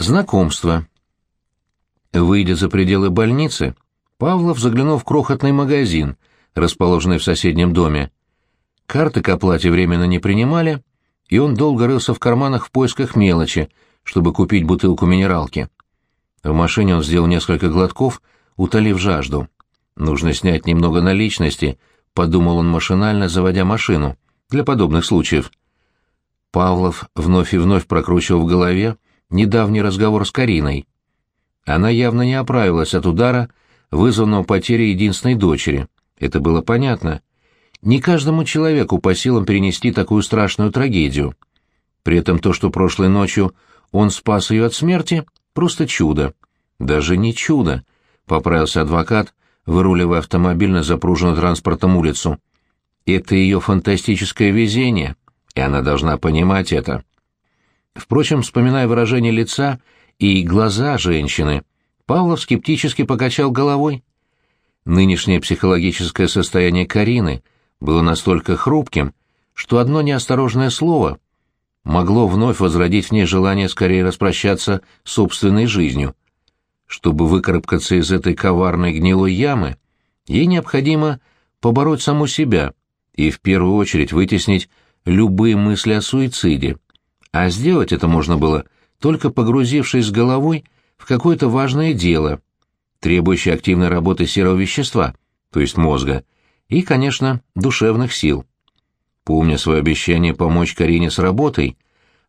Знакомство. Выйдя за пределы больницы, Павлов заглянул в крохотный магазин, расположенный в соседнем доме. Карты к оплате временно не принимали, и он долго рылся в карманах в поисках мелочи, чтобы купить бутылку минералки. В машине он сделал несколько глотков, утолив жажду. «Нужно снять немного наличности», — подумал он машинально, заводя машину, для подобных случаев. Павлов вновь и вновь прокручивал в голове недавний разговор с Кариной. Она явно не оправилась от удара, вызванного потерей единственной дочери. Это было понятно. Не каждому человеку по силам перенести такую страшную трагедию. При этом то, что прошлой ночью он спас ее от смерти, просто чудо. Даже не чудо, — поправился адвокат, выруливая автомобиль на запруженную транспортом улицу. Это ее фантастическое везение, и она должна понимать это. Впрочем, вспоминая выражение лица и глаза женщины, Павлов скептически покачал головой. Нынешнее психологическое состояние Карины было настолько хрупким, что одно неосторожное слово могло вновь возродить в ней желание скорее распрощаться с собственной жизнью. Чтобы выкарабкаться из этой коварной гнилой ямы, ей необходимо побороть саму себя и в первую очередь вытеснить любые мысли о суициде. А сделать это можно было, только погрузившись головой в какое-то важное дело, требующее активной работы серого вещества, то есть мозга, и, конечно, душевных сил. Помня свое обещание помочь Карине с работой,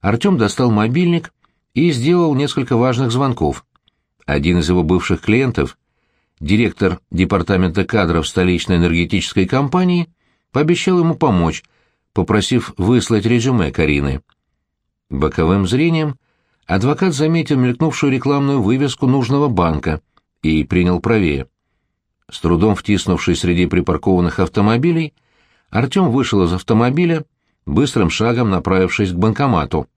Артем достал мобильник и сделал несколько важных звонков. Один из его бывших клиентов, директор департамента кадров столичной энергетической компании, пообещал ему помочь, попросив выслать резюме Карины. Боковым зрением адвокат заметил мелькнувшую рекламную вывеску нужного банка и принял правее. С трудом втиснувшись среди припаркованных автомобилей, Артем вышел из автомобиля, быстрым шагом направившись к банкомату.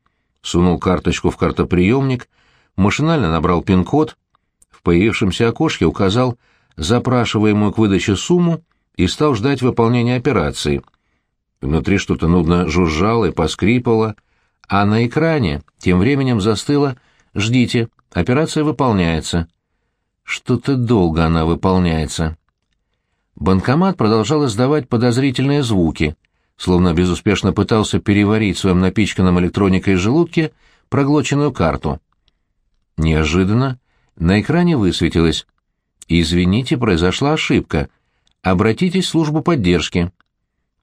Сунул карточку в картоприемник, машинально набрал пин-код, в появившемся окошке указал запрашиваемую к выдаче сумму и стал ждать выполнения операции. Внутри что-то нудно жужжало и поскрипывало, а на экране тем временем застыло «Ждите, операция выполняется». Что-то долго она выполняется. Банкомат продолжал издавать подозрительные звуки, словно безуспешно пытался переварить в своем напичканном электроникой желудке проглоченную карту. Неожиданно на экране высветилось «Извините, произошла ошибка. Обратитесь в службу поддержки».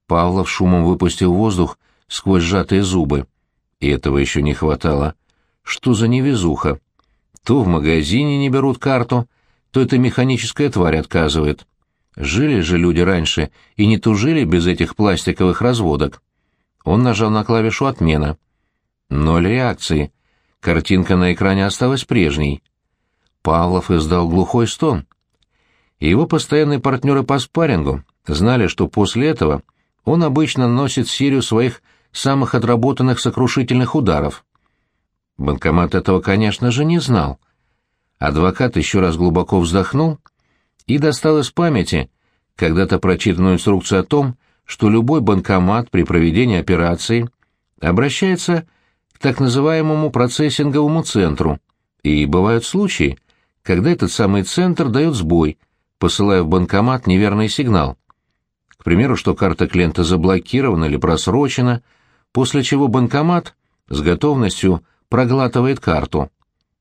Павлов шумом выпустил воздух сквозь сжатые зубы. И этого еще не хватало. Что за невезуха? То в магазине не берут карту, то эта механическая тварь отказывает. Жили же люди раньше и не тужили без этих пластиковых разводок. Он нажал на клавишу «Отмена». Ноль реакции. Картинка на экране осталась прежней. Павлов издал глухой стон. Его постоянные партнеры по спаррингу знали, что после этого он обычно наносит серию своих самых отработанных сокрушительных ударов. Банкомат этого, конечно же, не знал. Адвокат еще раз глубоко вздохнул и достал из памяти когда-то прочитанную инструкцию о том, что любой банкомат при проведении операции обращается к так называемому процессинговому центру, и бывают случаи, когда этот самый центр дает сбой, посылая в банкомат неверный сигнал. К примеру, что карта клиента заблокирована или просрочена – после чего банкомат с готовностью проглатывает карту.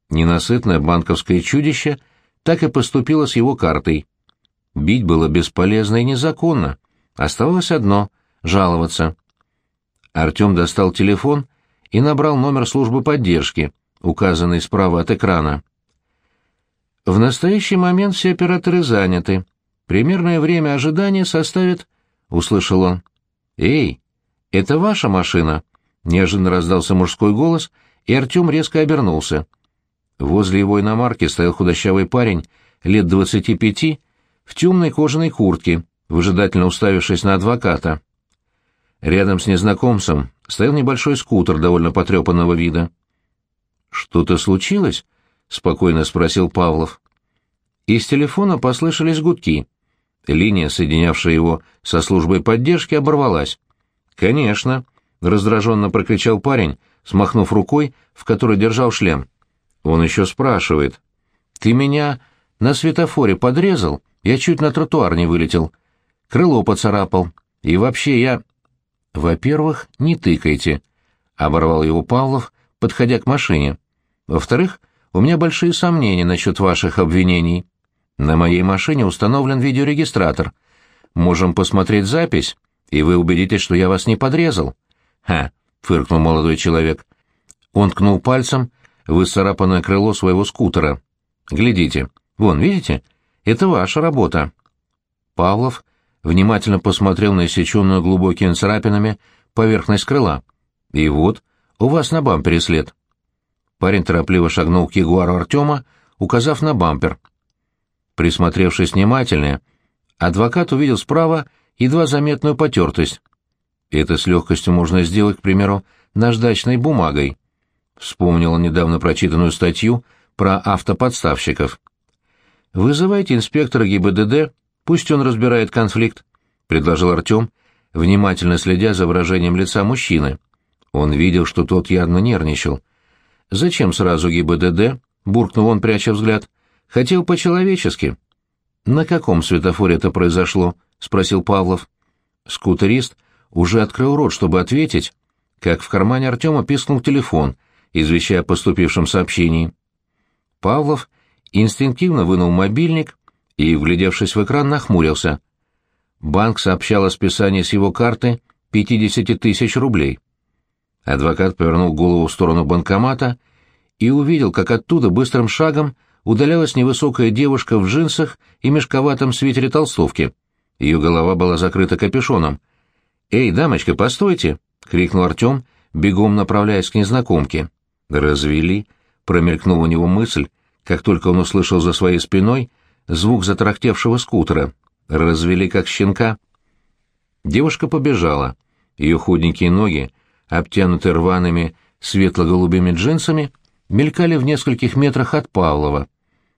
Ненасытное банковское чудище так и поступило с его картой. Бить было бесполезно и незаконно. Оставалось одно — жаловаться. Артем достал телефон и набрал номер службы поддержки, указанный справа от экрана. В настоящий момент все операторы заняты. Примерное время ожидания составит... — услышал он. «Эй, «Это ваша машина?» — неожиданно раздался мужской голос, и Артем резко обернулся. Возле его иномарки стоял худощавый парень, лет двадцати пяти, в темной кожаной куртке, выжидательно уставившись на адвоката. Рядом с незнакомцем стоял небольшой скутер довольно потрепанного вида. «Что-то случилось?» — спокойно спросил Павлов. Из телефона послышались гудки. Линия, соединявшая его со службой поддержки, оборвалась. «Конечно», — раздраженно прокричал парень, смахнув рукой, в которой держал шлем. Он еще спрашивает. «Ты меня на светофоре подрезал? Я чуть на тротуар не вылетел. Крыло поцарапал. И вообще я...» «Во-первых, не тыкайте», — оборвал его Павлов, подходя к машине. «Во-вторых, у меня большие сомнения насчет ваших обвинений. На моей машине установлен видеорегистратор. Можем посмотреть запись, и вы убедитесь, что я вас не подрезал». «Ха!» — фыркнул молодой человек. Он ткнул пальцем в исцарапанное крыло своего скутера. «Глядите. Вон, видите? Это ваша работа». Павлов внимательно посмотрел на иссеченную глубокими царапинами поверхность крыла. «И вот, у вас на бампере след». Парень торопливо шагнул к ягуару Артема, указав на бампер. Присмотревшись внимательнее, адвокат увидел справа едва заметную потертость. Это с легкостью можно сделать, к примеру, наждачной бумагой. Вспомнил он недавно прочитанную статью про автоподставщиков. «Вызывайте инспектора ГИБДД, пусть он разбирает конфликт», — предложил Артем, внимательно следя за выражением лица мужчины. Он видел, что тот явно нервничал. «Зачем сразу ГИБДД?» — буркнул он, пряча взгляд. «Хотел по-человечески». «На каком светофоре это произошло?» — спросил Павлов. Скутерист уже открыл рот, чтобы ответить, как в кармане Артема пискнул телефон, извещая о поступившем сообщении. Павлов инстинктивно вынул мобильник и, вглядевшись в экран, нахмурился. Банк сообщал о списании с его карты 50 тысяч рублей. Адвокат повернул голову в сторону банкомата и увидел, как оттуда быстрым шагом удалялась невысокая девушка в джинсах и мешковатом свитере толстовки. Ее голова была закрыта капюшоном. «Эй, дамочка, постойте!» — крикнул Артем, бегом направляясь к незнакомке. «Развели?» — промелькнула у него мысль, как только он услышал за своей спиной звук затрахтевшего скутера. «Развели как щенка?» Девушка побежала. Ее худенькие ноги, обтянутые рваными светло-голубыми джинсами, мелькали в нескольких метрах от Павлова.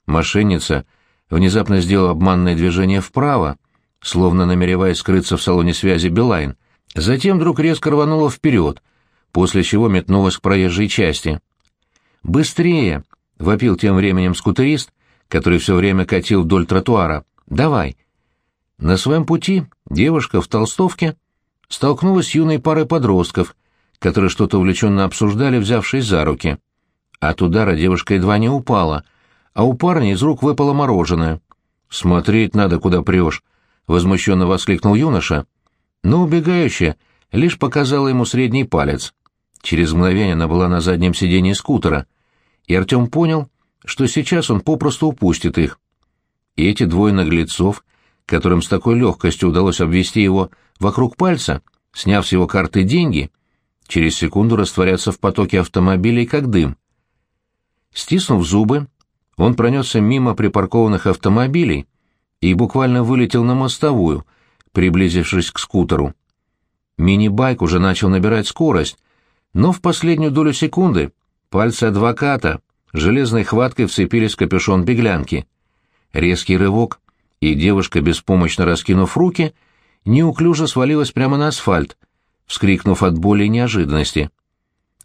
Мошенница внезапно сделала обманное движение вправо, словно намереваясь скрыться в салоне связи Билайн. Затем вдруг резко рванула вперед, после чего метнулась к проезжей части. «Быстрее!» — вопил тем временем скутерист, который все время катил вдоль тротуара. «Давай!» На своем пути девушка в толстовке столкнулась с юной парой подростков, которые что-то увлеченно обсуждали, взявшись за руки. От удара девушка едва не упала, а у парня из рук выпало мороженое. «Смотреть надо, куда прешь», — возмущенно воскликнул юноша, но убегающая лишь показала ему средний палец. Через мгновение она была на заднем сиденье скутера, и Артем понял, что сейчас он попросту упустит их. И эти двое наглецов, которым с такой легкостью удалось обвести его вокруг пальца, сняв с его карты деньги, через секунду растворятся в потоке автомобилей, как дым. Стиснув зубы, он пронесся мимо припаркованных автомобилей и буквально вылетел на мостовую, приблизившись к скутеру. Мини-байк уже начал набирать скорость, но в последнюю долю секунды пальцы адвоката железной хваткой вцепились в капюшон беглянки. Резкий рывок, и девушка, беспомощно раскинув руки, неуклюже свалилась прямо на асфальт, вскрикнув от боли и неожиданности.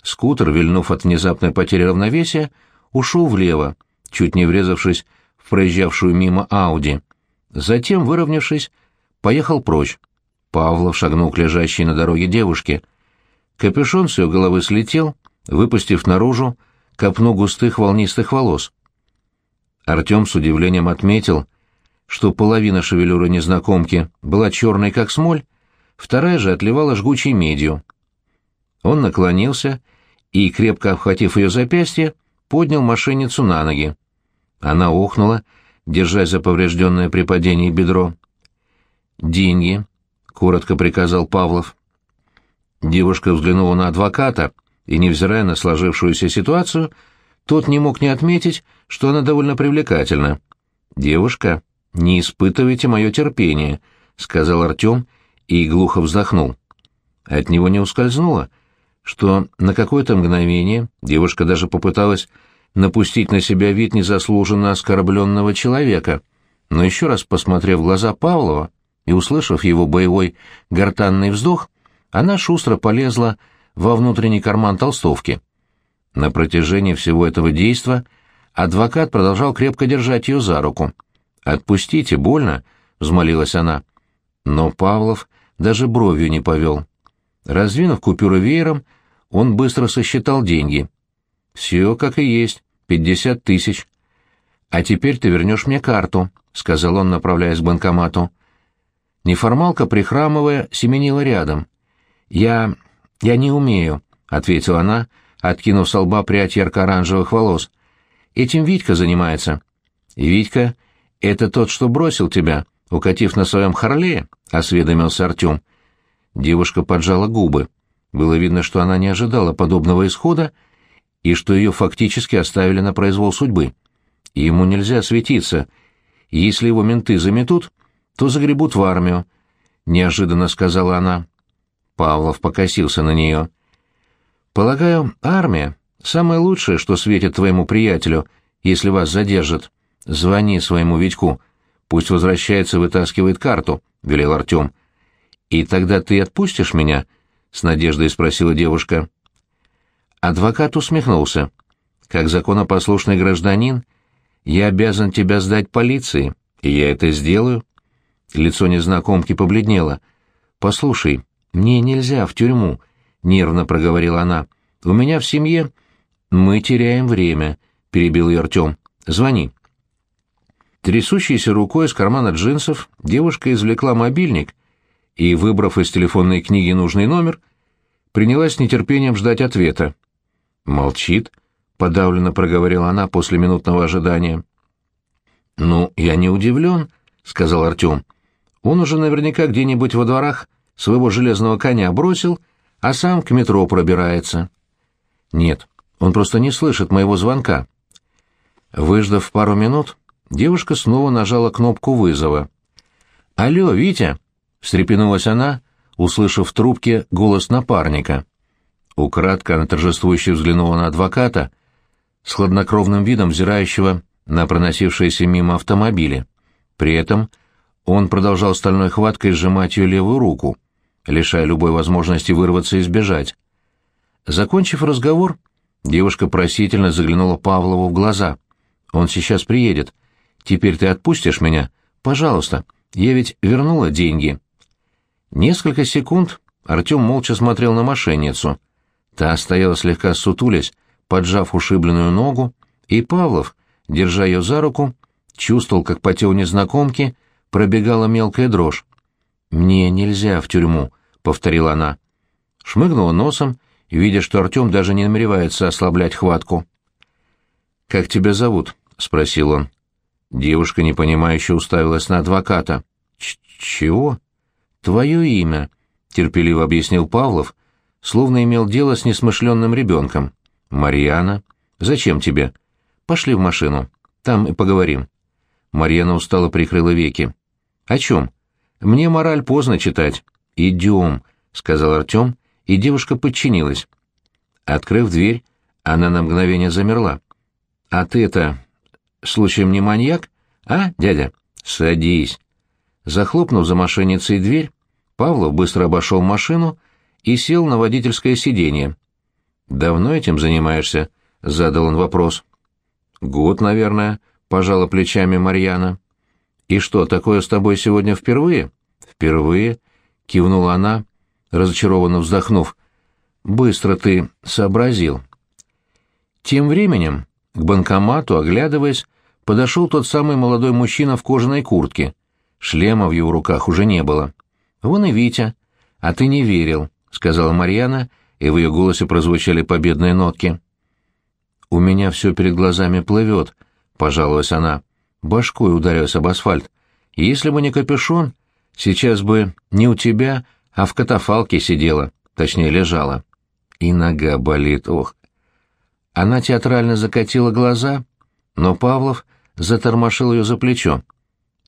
Скутер, вильнув от внезапной потери равновесия, ушел влево, чуть не врезавшись в проезжавшую мимо Ауди. Затем, выровнявшись, поехал прочь. Павлов шагнул к лежащей на дороге девушке. Капюшон с ее головы слетел, выпустив наружу копну густых волнистых волос. Артем с удивлением отметил, что половина шевелюры незнакомки была черной, как смоль, вторая же отливала жгучей медью. Он наклонился и, крепко обхватив ее запястье, поднял мошенницу на ноги. Она охнула, держась за поврежденное при падении бедро. «Деньги», — коротко приказал Павлов. Девушка взглянула на адвоката, и, невзирая на сложившуюся ситуацию, тот не мог не отметить, что она довольно привлекательна. «Девушка, не испытывайте мое терпение», — сказал Артем и глухо вздохнул. От него не ускользнуло, что на какое-то мгновение девушка даже попыталась напустить на себя вид незаслуженно оскорбленного человека, но еще раз посмотрев в глаза Павлова и услышав его боевой гортанный вздох, она шустро полезла во внутренний карман толстовки. На протяжении всего этого действа адвокат продолжал крепко держать ее за руку. «Отпустите, больно», — взмолилась она. Но Павлов даже бровью не повел. Раздвинув купюры веером, он быстро сосчитал деньги. «Все как и есть, пятьдесят тысяч». «А теперь ты вернешь мне карту», — сказал он, направляясь к банкомату. Неформалка, прихрамывая, семенила рядом. «Я... я не умею», — ответила она, откинув со лба прядь ярко-оранжевых волос. «Этим Витька занимается». «Витька — это тот, что бросил тебя, укатив на своем Харлее?» — осведомился Артем. Девушка поджала губы. Было видно, что она не ожидала подобного исхода и что ее фактически оставили на произвол судьбы. Ему нельзя светиться. Если его менты заметут, то загребут в армию, — неожиданно сказала она. Павлов покосился на нее. «Полагаю, армия — самое лучшее, что светит твоему приятелю, если вас задержат. Звони своему Витьку. Пусть возвращается, вытаскивает карту», — велел Артем. «И тогда ты отпустишь меня?» — с надеждой спросила девушка. Адвокат усмехнулся. «Как законопослушный гражданин, я обязан тебя сдать полиции, и я это сделаю». Лицо незнакомки побледнело. «Послушай, мне нельзя в тюрьму», — нервно проговорила она. «У меня в семье...» «Мы теряем время», — перебил ее Артем. «Звони». Трясущейся рукой из кармана джинсов девушка извлекла мобильник и, выбрав из телефонной книги нужный номер, принялась с нетерпением ждать ответа. «Молчит», — подавленно проговорила она после минутного ожидания. «Ну, я не удивлен», — сказал Артем. «Он уже наверняка где-нибудь во дворах своего железного коня бросил, а сам к метро пробирается». «Нет, он просто не слышит моего звонка». Выждав пару минут, девушка снова нажала кнопку вызова. «Алло, Витя!» встрепенулась она, услышав в трубке голос напарника. Украдко она торжествующе взглянула на адвоката, с хладнокровным видом взирающего на проносившиеся мимо автомобили. При этом он продолжал стальной хваткой сжимать ее левую руку, лишая любой возможности вырваться и сбежать. Закончив разговор, девушка просительно заглянула Павлову в глаза. «Он сейчас приедет. Теперь ты отпустишь меня? Пожалуйста. Я ведь вернула деньги». Несколько секунд Артем молча смотрел на мошенницу. Та стояла слегка сутулясь, поджав ушибленную ногу, и Павлов, держа ее за руку, чувствовал, как по телу незнакомки пробегала мелкая дрожь. «Мне нельзя в тюрьму», — повторила она. Шмыгнула носом, видя, что Артем даже не намеревается ослаблять хватку. «Как тебя зовут?» — спросил он. Девушка, непонимающе, уставилась на адвоката. Ч «Чего?» «Твое имя», — терпеливо объяснил Павлов, словно имел дело с несмышленным ребенком. «Марьяна. Зачем тебе? Пошли в машину. Там и поговорим». Марьяна устало прикрыла веки. «О чем? Мне мораль поздно читать». «Идем», — сказал Артем, и девушка подчинилась. Открыв дверь, она на мгновение замерла. «А ты это, случаем не маньяк? А, дядя?» «Садись». Захлопнув за мошенницей дверь, Павлов быстро обошел машину и сел на водительское сиденье. «Давно этим занимаешься?» — задал он вопрос. «Год, наверное», — пожала плечами Марьяна. «И что, такое с тобой сегодня впервые?» «Впервые», — кивнула она, разочарованно вздохнув. «Быстро ты сообразил». Тем временем к банкомату, оглядываясь, подошел тот самый молодой мужчина в кожаной куртке. Шлема в его руках уже не было. «Вон и Витя. А ты не верил», — сказала Марьяна, и в ее голосе прозвучали победные нотки. «У меня все перед глазами плывет», — пожаловалась она. Башкой ударилась об асфальт. «Если бы не капюшон, сейчас бы не у тебя, а в катафалке сидела, точнее, лежала. И нога болит, ох». Она театрально закатила глаза, но Павлов затормошил ее за плечо.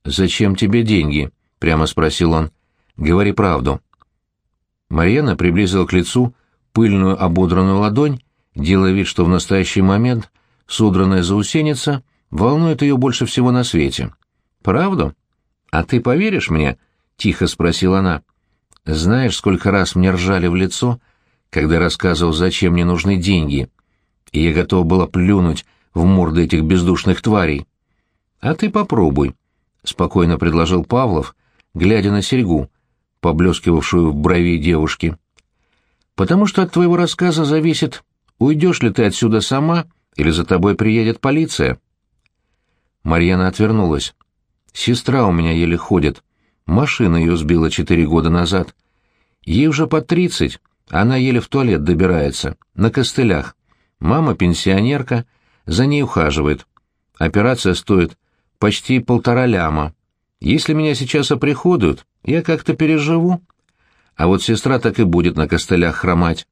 «Зачем тебе деньги?» — прямо спросил он. Говори правду. Марьяна приблизила к лицу пыльную ободранную ладонь, делая вид, что в настоящий момент содранная заусеница волнует ее больше всего на свете. «Правду? А ты поверишь мне?» — тихо спросила она. «Знаешь, сколько раз мне ржали в лицо, когда рассказывал, зачем мне нужны деньги? и я готова была плюнуть в морды этих бездушных тварей. «А ты попробуй», — спокойно предложил Павлов, глядя на серьгу, поблескивавшую в брови девушки. «Потому что от твоего рассказа зависит, уйдешь ли ты отсюда сама или за тобой приедет полиция». Марьяна отвернулась. «Сестра у меня еле ходит. Машина ее сбила четыре года назад. Ей уже под тридцать, она еле в туалет добирается, на костылях. Мама пенсионерка, за ней ухаживает. Операция стоит почти полтора ляма. Если меня сейчас оприходуют, я как-то переживу. А вот сестра так и будет на костылях хромать.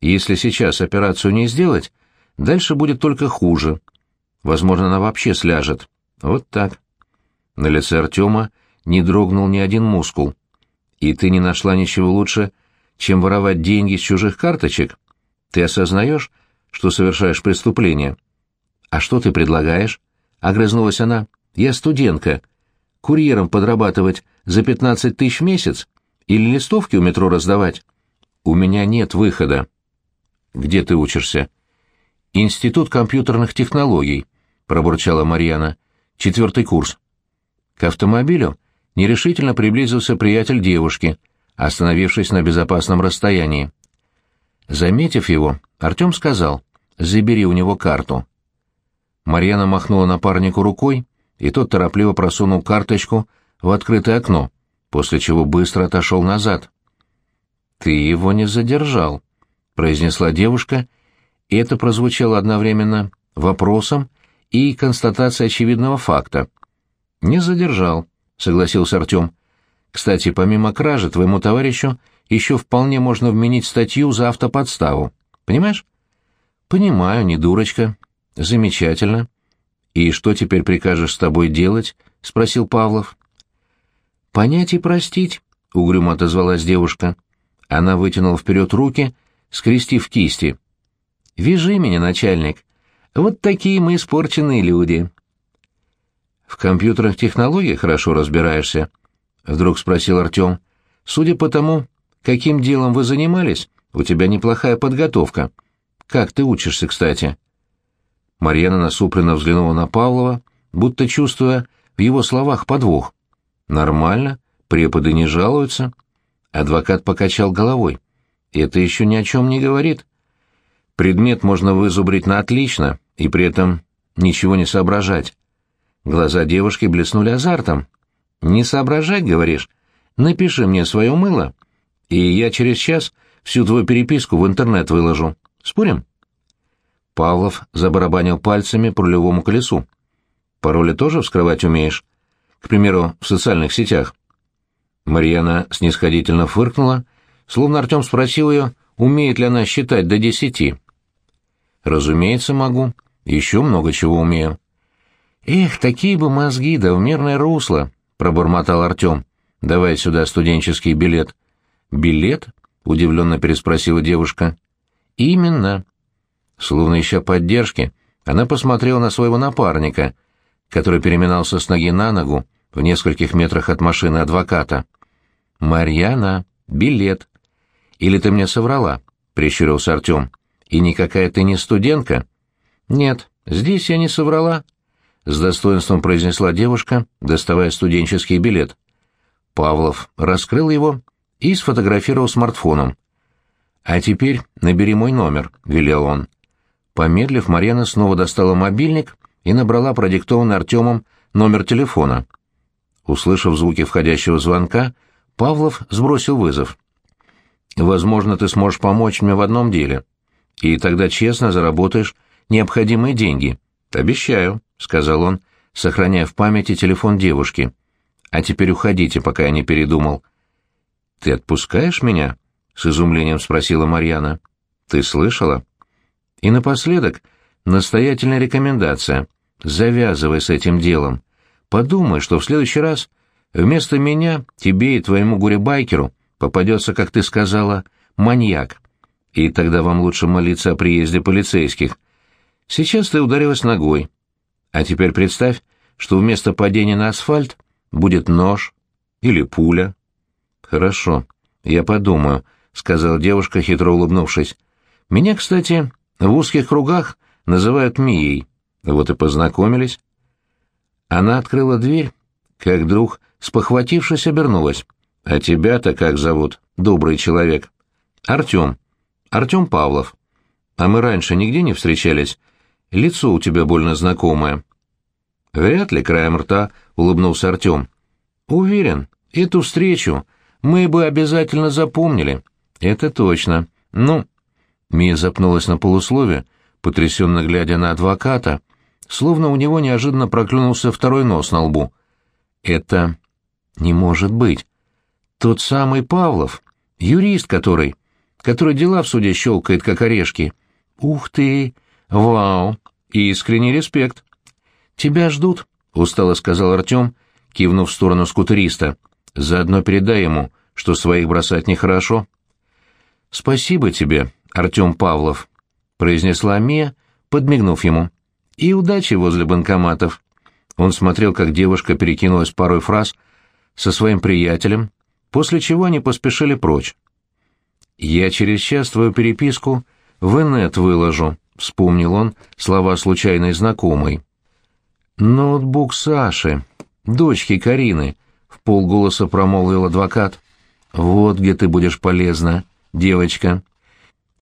Если сейчас операцию не сделать, дальше будет только хуже. Возможно, она вообще сляжет. Вот так. На лице Артема не дрогнул ни один мускул. И ты не нашла ничего лучше, чем воровать деньги с чужих карточек? Ты осознаешь, что совершаешь преступление? А что ты предлагаешь? Огрызнулась она. Я студентка. Курьером подрабатывать за пятнадцать тысяч в месяц? Или листовки у метро раздавать? У меня нет выхода. Где ты учишься? Институт компьютерных технологий, пробурчала Марьяна. Четвертый курс. К автомобилю нерешительно приблизился приятель девушки, остановившись на безопасном расстоянии. Заметив его, Артем сказал «Забери у него карту». Марьяна махнула напарнику рукой, и тот торопливо просунул карточку в открытое окно, после чего быстро отошел назад. «Ты его не задержал», — произнесла девушка, и это прозвучало одновременно вопросом и констатацией очевидного факта. «Не задержал», — согласился Артем. «Кстати, помимо кражи, твоему товарищу еще вполне можно вменить статью за автоподставу. Понимаешь?» «Понимаю, не дурочка. Замечательно. И что теперь прикажешь с тобой делать?» — спросил Павлов. «Понять и простить», — угрюмо отозвалась девушка. Она вытянула вперед руки, скрестив кисти. «Вяжи меня, начальник. Вот такие мы испорченные люди». «В компьютерных технологиях хорошо разбираешься?» — вдруг спросил Артем. «Судя по тому, каким делом вы занимались, у тебя неплохая подготовка. Как ты учишься, кстати?» Марьяна насупленно взглянула на Павлова, будто чувствуя в его словах подвох. «Нормально, преподы не жалуются». Адвокат покачал головой. «Это еще ни о чем не говорит. Предмет можно вызубрить на отлично и при этом ничего не соображать». Глаза девушки блеснули азартом. «Не соображать, говоришь? Напиши мне свое мыло, и я через час всю твою переписку в интернет выложу. Спорим?» Павлов забарабанил пальцами по рулевому колесу. «Пароли тоже вскрывать умеешь? К примеру, в социальных сетях?» Марьяна снисходительно фыркнула, словно Артем спросил ее, умеет ли она считать до десяти. «Разумеется, могу. Еще много чего умею». «Эх, такие бы мозги, да в мирное русло!» — пробормотал Артем. «Давай сюда студенческий билет». «Билет?» — удивленно переспросила девушка. «Именно». Словно ища поддержки, она посмотрела на своего напарника, который переминался с ноги на ногу в нескольких метрах от машины адвоката. «Марьяна, билет». «Или ты мне соврала?» — прищурился Артем. «И никакая ты не студентка?» «Нет, здесь я не соврала», — с достоинством произнесла девушка, доставая студенческий билет. Павлов раскрыл его и сфотографировал смартфоном. «А теперь набери мой номер», — велел он. Помедлив, Марьяна снова достала мобильник и набрала продиктованный Артемом номер телефона. Услышав звуки входящего звонка, Павлов сбросил вызов. «Возможно, ты сможешь помочь мне в одном деле, и тогда честно заработаешь необходимые деньги. Обещаю», — сказал он, сохраняя в памяти телефон девушки. «А теперь уходите, пока я не передумал». «Ты отпускаешь меня?» — с изумлением спросила Марьяна. «Ты слышала?» И напоследок настоятельная рекомендация. Завязывай с этим делом. Подумай, что в следующий раз вместо меня тебе и твоему горе-байкеру попадется, как ты сказала, маньяк. И тогда вам лучше молиться о приезде полицейских. Сейчас ты ударилась ногой. А теперь представь, что вместо падения на асфальт будет нож или пуля. Хорошо, я подумаю, — сказала девушка, хитро улыбнувшись. Меня, кстати, В узких кругах называют Мией. Вот и познакомились. Она открыла дверь, как вдруг, спохватившись, обернулась. «А тебя-то как зовут, добрый человек?» «Артем. Артем Павлов. А мы раньше нигде не встречались. Лицо у тебя больно знакомое». «Вряд ли краем рта», — улыбнулся Артем. «Уверен, эту встречу мы бы обязательно запомнили». «Это точно. Ну...» Мия запнулась на полуслове, потрясенно глядя на адвоката, словно у него неожиданно проклюнулся второй нос на лбу. «Это не может быть. Тот самый Павлов, юрист который, который дела в суде щелкает, как орешки. Ух ты! Вау! Искренний респект!» «Тебя ждут», — устало сказал Артем, кивнув в сторону скутериста. «Заодно передай ему, что своих бросать нехорошо». «Спасибо тебе, Артем Павлов», — произнесла Мия, подмигнув ему. «И удачи возле банкоматов». Он смотрел, как девушка перекинулась парой фраз со своим приятелем, после чего они поспешили прочь. «Я через час твою переписку в инет выложу», — вспомнил он слова случайной знакомой. «Ноутбук Саши, дочки Карины», — в полголоса промолвил адвокат. «Вот где ты будешь полезна, девочка».